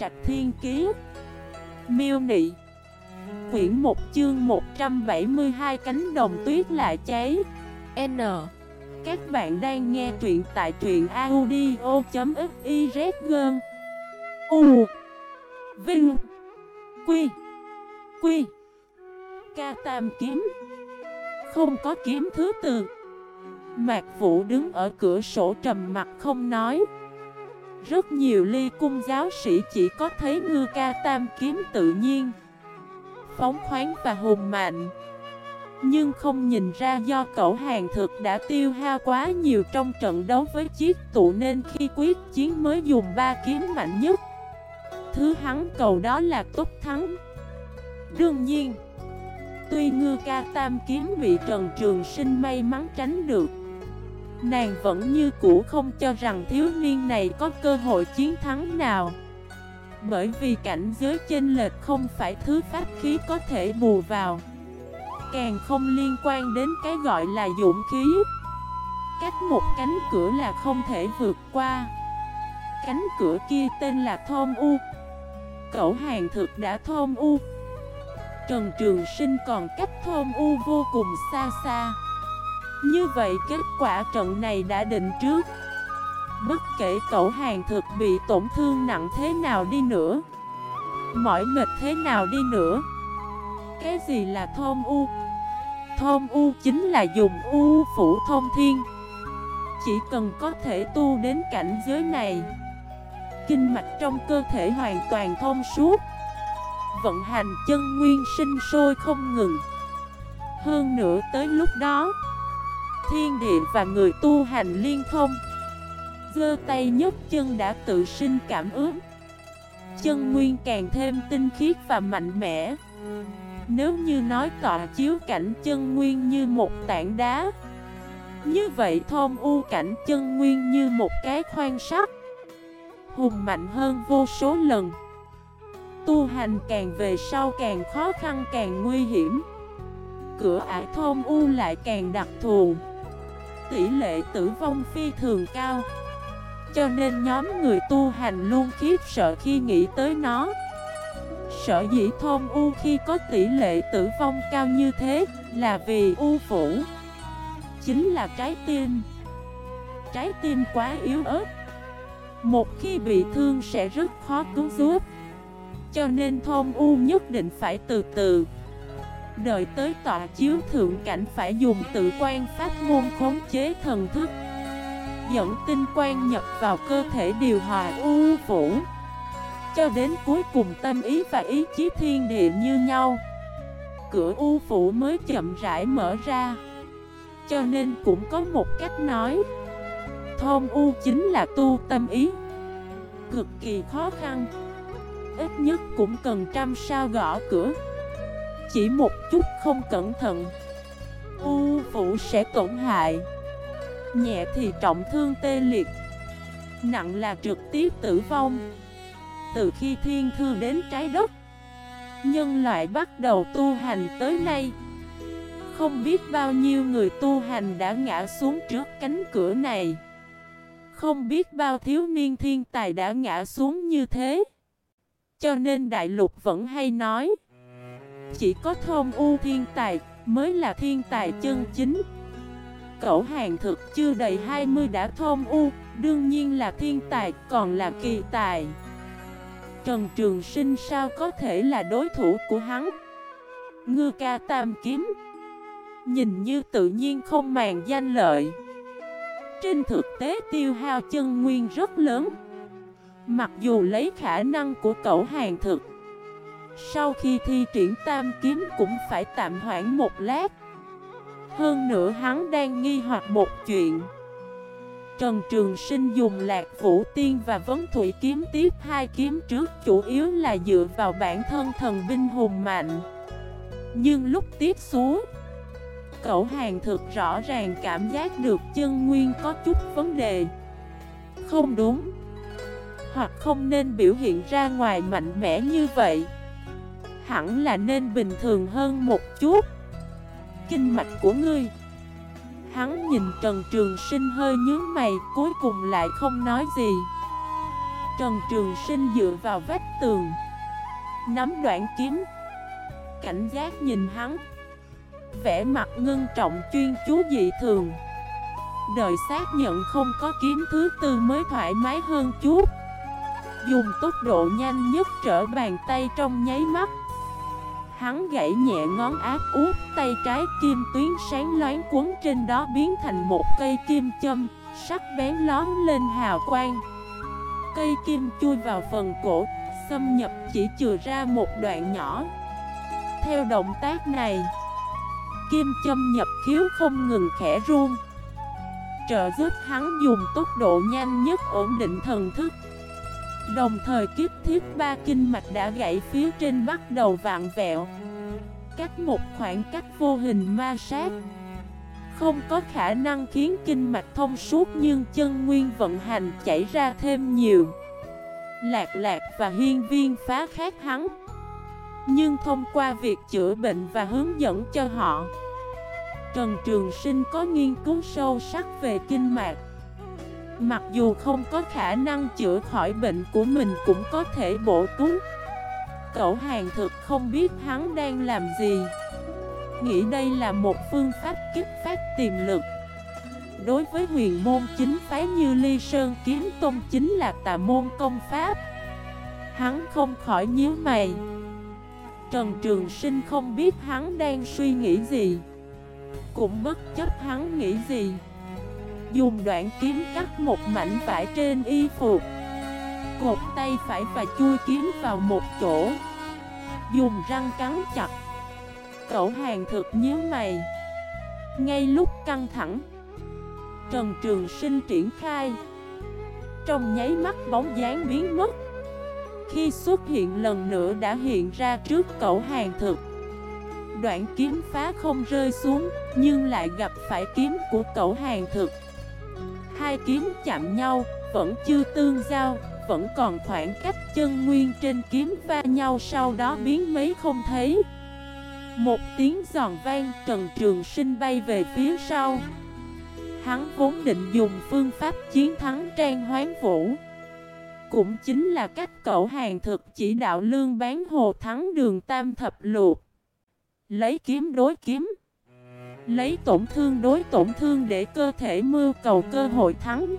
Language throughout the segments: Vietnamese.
Trạch Thiên Kiế Miêu Nị. Quyển 1 chương 172 cánh đồng tuyết lại cháy. N. Các bạn đang nghe truyện tại truyện audio.xyz gơn. U. Vinh. Quy. Quy. Ca Tam Kiếm. Không có kiếm thứ tự Mạc Vũ đứng ở cửa sổ trầm mặt không nói. Rất nhiều ly cung giáo sĩ chỉ có thấy ngư ca tam kiếm tự nhiên, Phóng khoáng và hùng mạnh. Nhưng không nhìn ra do cậu hàng thực đã tiêu hao quá nhiều trong trận đấu với chiếc tụ Nên khi quyết chiến mới dùng ba kiếm mạnh nhất. Thứ hắn cầu đó là tốt thắng. Đương nhiên, Tuy ngư ca tam kiếm bị Trần Trường Sinh may mắn tránh được Nàng vẫn như cũ không cho rằng thiếu niên này có cơ hội chiến thắng nào. Bởi vì cảnh giới chênh lệch không phải thứ pháp khí có thể bù vào. Càng không liên quan đến cái gọi là dũng khí. Cách một cánh cửa là không thể vượt qua. Cánh cửa kia tên là Thôn U. Cậu hàng thực đã Thôn U. Trần Trường Sinh còn cách Thôn U vô cùng xa xa như vậy kết quả trận này đã định trước. Bất kể cậu hàng thực bị tổn thương nặng thế nào đi nữa, Mỏi mệt thế nào đi nữa, Cái gì là thôn u? Thôn u chính là dùng u phủ thôn thiên. Chỉ cần có thể tu đến cảnh giới này, Kinh mạch trong cơ thể hoàn toàn thông suốt, Vận hành chân nguyên sinh sôi không ngừng. Hơn nữa tới lúc đó thiên địa và người tu hành liên thông. Dơ tay nhấc chân đã tự sinh cảm ứng. Chân nguyên càng thêm tinh khiết và mạnh mẽ. Nếu như nói tọa chiếu cảnh chân nguyên như một tảng đá, Như vậy thôn u cảnh chân nguyên như một cái khoan sắt, Hùng mạnh hơn vô số lần. Tu hành càng về sau càng khó khăn càng nguy hiểm. Cửa ải thôn u lại càng đặc thù tỷ lệ tử vong phi thường cao. Cho nên nhóm người tu hành luôn khiếp sợ khi nghĩ tới nó. Sở dĩ thôn U khi có tỷ lệ tử vong cao như thế là vì U phủ Chính là trái tim. Trái tim quá yếu ớt. Một khi bị thương sẽ rất khó cứu giúp. Cho nên thôn U nhất định phải từ từ. Đợi tới tọa chiếu thượng cảnh phải dùng tự quan pháp môn khống chế thần thức. Dẫn tinh quan nhập vào cơ thể điều hòa u phủ Cho đến cuối cùng tâm ý và ý chí thiên địa như nhau. Cửa u phủ mới chậm rãi mở ra. Cho nên cũng có một cách nói. Thôn u chính là tu tâm ý. Cực kỳ khó khăn. Ít nhất cũng cần trăm sao gõ cửa chỉ một chút không cẩn thận. U vũ sẽ tổn hại. Nhẹ thì trọng thương tê liệt. Nặng là trực tiếp tử vong. Từ khi thiên thư đến trái đất, Nhân loại bắt đầu tu hành tới nay. Không biết bao nhiêu người tu hành đã ngã xuống trước cánh cửa này. Không biết bao thiếu niên thiên tài đã ngã xuống như thế. Cho nên đại lục vẫn hay nói chỉ có thôn u thiên tài mới là thiên tài chân chính. Cậu hàng thực chưa đầy 20 đã thôn u, Đương nhiên là thiên tài, còn là kỳ tài. Trần Trường Sinh sao có thể là đối thủ của hắn? Ngư ca tam kiếm. Nhìn như tự nhiên không màng danh lợi. Trên thực tế tiêu hao chân nguyên rất lớn. Mặc dù lấy khả năng của cậu hàng thực sau khi thi triển tam kiếm cũng phải tạm hoãn một lát. Hơn nữa hắn đang nghi hoặc một chuyện. Trần Trường Sinh dùng lạc vũ tiên và vấn thủy kiếm tiếp hai kiếm trước, Chủ yếu là dựa vào bản thân thần binh hùng mạnh. Nhưng lúc tiếp xuống, Cậu hàng thực rõ ràng cảm giác được chân nguyên có chút vấn đề. Không đúng. Hoặc không nên biểu hiện ra ngoài mạnh mẽ như vậy. Hẳn là nên bình thường hơn một chút. Kinh mạch của ngươi. Hắn nhìn Trần Trường Sinh hơi nhướng mày, Cuối cùng lại không nói gì. Trần Trường Sinh dựa vào vách tường, Nắm đoạn kiếm. Cảnh giác nhìn hắn. Vẽ mặt ngưng trọng chuyên chú dị thường. Đợi xác nhận không có kiếm thứ tư mới thoải mái hơn chút. Dùng tốc độ nhanh nhất trở bàn tay trong nháy mắt. Hắn gãy nhẹ ngón áp út, Tay trái kim tuyến sáng loáng cuốn trên đó biến thành một cây kim châm, Sắc bén lón lên hào quang. Cây kim chui vào phần cổ, Xâm nhập chỉ chừa ra một đoạn nhỏ. Theo động tác này, Kim châm nhập khiếu không ngừng khẽ run. Trợ giúp hắn dùng tốc độ nhanh nhất ổn định thần thức. Đồng thời kiếp thiết ba kinh mạch đã gãy phía trên bắt đầu vạn vẹo. Cách một khoảng cách vô hình ma sát. Không có khả năng khiến kinh mạch thông suốt nhưng chân nguyên vận hành chảy ra thêm nhiều. Lạc lạc và hiên viên phá khác hắn. Nhưng thông qua việc chữa bệnh và hướng dẫn cho họ, Trần Trường Sinh có nghiên cứu sâu sắc về kinh mạch. Mặc dù không có khả năng chữa khỏi bệnh của mình cũng có thể bổ túc. Cậu hàng thực không biết hắn đang làm gì. Nghĩ đây là một phương pháp kích phát tiềm lực. Đối với huyền môn chính phái như Ly Sơn Kiếm Tôn chính là tà môn công pháp. Hắn không khỏi nhíu mày. Trần Trường Sinh không biết hắn đang suy nghĩ gì. Cũng bất chấp hắn nghĩ gì. Dùng đoạn kiếm cắt một mảnh vải trên y phục. Cột tay phải và chui kiếm vào một chỗ. Dùng răng cắn chặt. Cậu hàng thực nhíu mày. Ngay lúc căng thẳng, Trần Trường Sinh triển khai. Trong nháy mắt bóng dáng biến mất. Khi xuất hiện lần nữa đã hiện ra trước cậu hàng thực. Đoạn kiếm phá không rơi xuống, Nhưng lại gặp phải kiếm của cậu hàng thực. Hai kiếm chạm nhau, Vẫn chưa tương giao, Vẫn còn khoảng cách chân nguyên trên kiếm va nhau, Sau đó biến mấy không thấy. Một tiếng giòn vang, Trần Trường Sinh bay về phía sau. Hắn vốn định dùng phương pháp chiến thắng Trang Hoán Vũ. Cũng chính là cách cậu hàng thực chỉ đạo lương bán hồ thắng đường tam thập luộc Lấy kiếm đối kiếm. Lấy tổn thương đối tổn thương để cơ thể mưu cầu cơ hội thắng.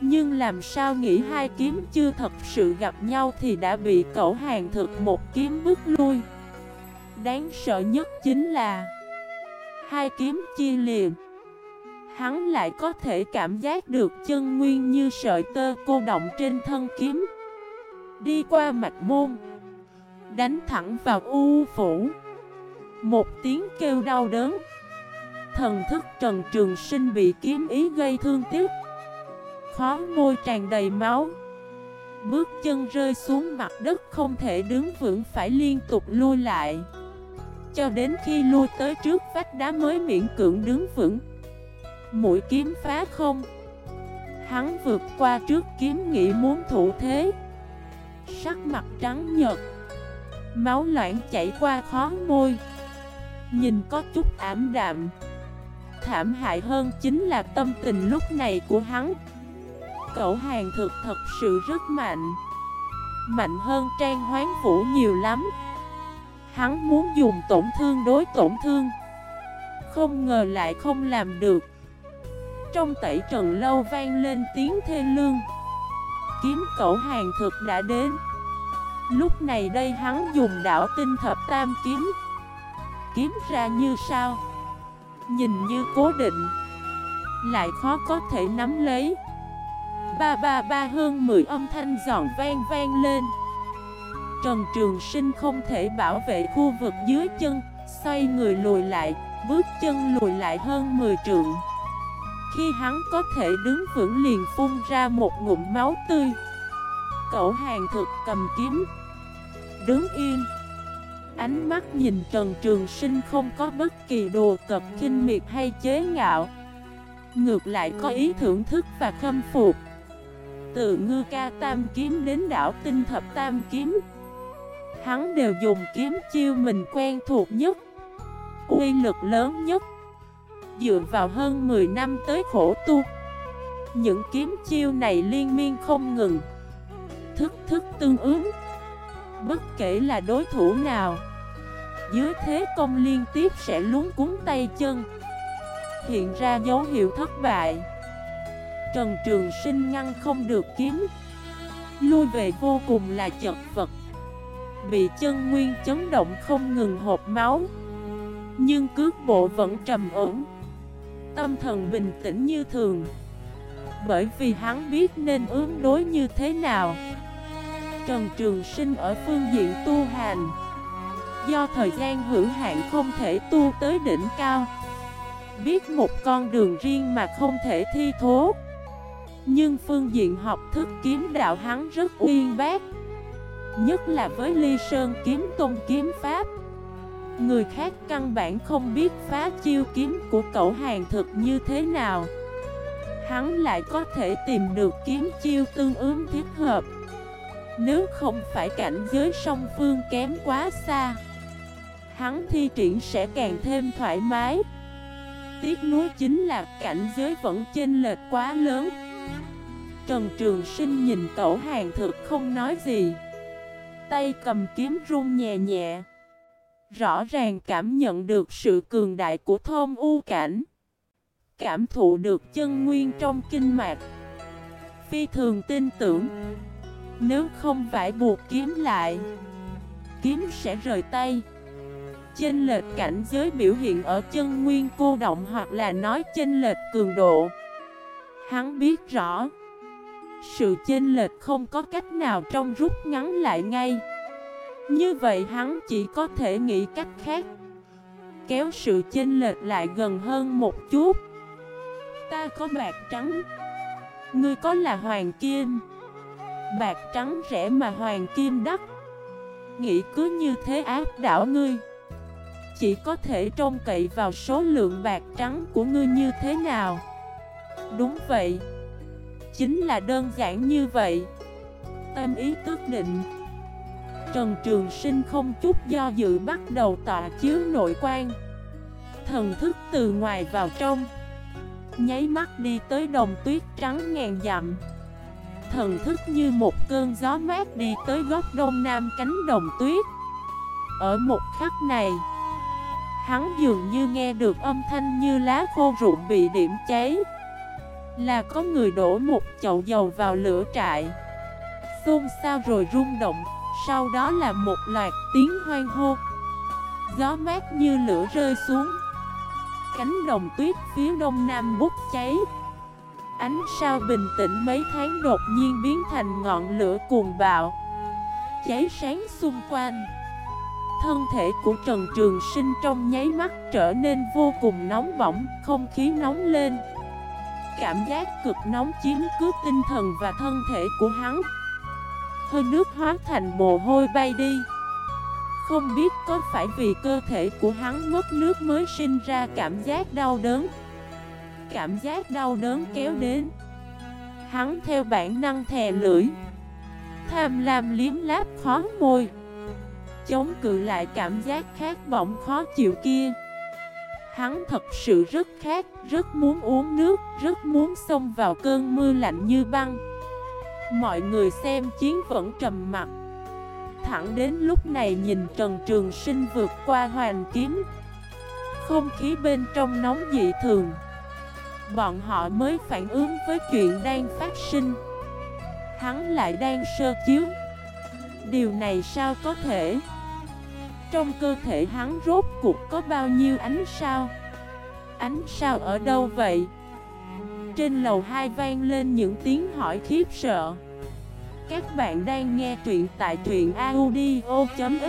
Nhưng làm sao nghĩ hai kiếm chưa thật sự gặp nhau thì đã bị cậu hàng thực một kiếm bước lui. Đáng sợ nhất chính là Hai kiếm chia liền. Hắn lại có thể cảm giác được chân nguyên như sợi tơ cô động trên thân kiếm. Đi qua mạch môn, Đánh thẳng vào u phủ Một tiếng kêu đau đớn. Thần thức Trần Trường Sinh bị kiếm ý gây thương tiếc. Khó môi tràn đầy máu. Bước chân rơi xuống mặt đất không thể đứng vững, phải liên tục lui lại. Cho đến khi lui tới trước, vách đá mới miễn cưỡng đứng vững. Mũi kiếm phá không. Hắn vượt qua trước kiếm nghĩ muốn thủ thế. Sắc mặt trắng nhợt. Máu loãng chảy qua khó môi. Nhìn có chút ảm đạm. Thảm hại hơn chính là tâm tình lúc này của hắn. Cậu hàng thực thật sự rất mạnh. Mạnh hơn trang hoán phủ nhiều lắm. Hắn muốn dùng tổn thương đối tổn thương. Không ngờ lại không làm được. Trong tẩy trần lâu vang lên tiếng thê lương. Kiếm cậu hàng thực đã đến. Lúc này đây hắn dùng đảo tinh thập tam kiếm. Kiếm ra như sao? Nhìn như cố định. Lại khó có thể nắm lấy. Ba ba ba hương mười âm thanh giòn vang vang lên. Trần Trường Sinh không thể bảo vệ khu vực dưới chân, Xoay người lùi lại, Bước chân lùi lại hơn 10 trượng. Khi hắn có thể đứng vững liền phun ra một ngụm máu tươi. Cậu hàng thực cầm kiếm. Đứng yên. Ánh mắt nhìn Trần Trường Sinh không có bất kỳ đồ cập kinh miệt hay chế ngạo. Ngược lại có ý thưởng thức và khâm phục. Từ ngư ca tam kiếm đến đảo tinh thập tam kiếm. Hắn đều dùng kiếm chiêu mình quen thuộc nhất, uy lực lớn nhất. Dựa vào hơn 10 năm tới khổ tu, Những kiếm chiêu này liên miên không ngừng. Thức thức tương ứng, Bất kể là đối thủ nào dưới thế công liên tiếp sẽ lún cuốn tay chân. Hiện ra dấu hiệu thất bại. Trần Trường Sinh ngăn không được kiếm. Lui về vô cùng là chật vật. Bị chân nguyên chấn động không ngừng hộp máu. Nhưng cước bộ vẫn trầm ổn. Tâm thần bình tĩnh như thường. Bởi vì hắn biết nên ứng đối như thế nào. Trần Trường Sinh ở phương diện tu hành. Do thời gian hữu hạn không thể tu tới đỉnh cao. Biết một con đường riêng mà không thể thi thố. Nhưng phương diện học thức kiếm đạo hắn rất uyên bác. Nhất là với ly sơn kiếm tôn kiếm pháp. Người khác căn bản không biết phá chiêu kiếm của cậu hàng thực như thế nào. Hắn lại có thể tìm được kiếm chiêu tương ứng thiết hợp. Nếu không phải cảnh giới song phương kém quá xa Hắn thi triển sẽ càng thêm thoải mái. Tiếc nuối chính là cảnh giới vẫn chênh lệch quá lớn. Trần Trường Sinh nhìn cậu hàng thực không nói gì. Tay cầm kiếm run nhẹ nhẹ. Rõ ràng cảm nhận được sự cường đại của thôn u cảnh. Cảm thụ được chân nguyên trong kinh mạch Phi thường tin tưởng. Nếu không phải buộc kiếm lại, Kiếm sẽ rời tay. Chênh lệch cảnh giới biểu hiện ở chân nguyên cô động hoặc là nói chênh lệch cường độ. Hắn biết rõ, Sự chênh lệch không có cách nào trong rút ngắn lại ngay. Như vậy hắn chỉ có thể nghĩ cách khác, Kéo sự chênh lệch lại gần hơn một chút. Ta có bạc trắng, Ngươi có là hoàng kim. Bạc trắng rẻ mà hoàng kim đắt. Nghĩ cứ như thế áp đảo ngươi chỉ có thể trông cậy vào số lượng bạc trắng của ngươi như thế nào. Đúng vậy. Chính là đơn giản như vậy. Tâm ý tức định. Trần Trường Sinh không chút do dự bắt đầu tọa chiếu nội quan. Thần thức từ ngoài vào trong. Nháy mắt đi tới đồng tuyết trắng ngàn dặm. Thần thức như một cơn gió mát đi tới góc đông nam cánh đồng tuyết. Ở một khắc này Hắn dường như nghe được âm thanh như lá khô rụng bị điểm cháy. Là có người đổ một chậu dầu vào lửa trại. Xôn xao rồi rung động, Sau đó là một loạt tiếng hoang hô. Gió mát như lửa rơi xuống. Cánh đồng tuyết phía đông nam bút cháy. Ánh sao bình tĩnh mấy tháng đột nhiên biến thành ngọn lửa cuồng bạo. Cháy sáng xung quanh. Thân thể của Trần Trường Sinh trong nháy mắt trở nên vô cùng nóng bỏng, không khí nóng lên. Cảm giác cực nóng chiếm cứ tinh thần và thân thể của hắn. Hơi nước hóa thành mồ hôi bay đi. Không biết có phải vì cơ thể của hắn mất nước mới sinh ra cảm giác đau đớn. Cảm giác đau đớn kéo đến. Hắn theo bản năng thè lưỡi. Tham lam liếm láp khó môi chống cự lại cảm giác khát vọng khó chịu kia. Hắn thật sự rất khát, rất muốn uống nước, rất muốn xông vào cơn mưa lạnh như băng. Mọi người xem chiến vẫn trầm mặt Thẳng đến lúc này nhìn Trần Trường Sinh vượt qua hoàn kiếm. Không khí bên trong nóng dị thường. Bọn họ mới phản ứng với chuyện đang phát sinh. Hắn lại đang sơ chiếu. Điều này sao có thể? Trong cơ thể hắn rốt cuộc có bao nhiêu ánh sao? Ánh sao ở đâu vậy? Trên lầu hai vang lên những tiếng hỏi khiếp sợ. Các bạn đang nghe truyện tại truyện audio.fif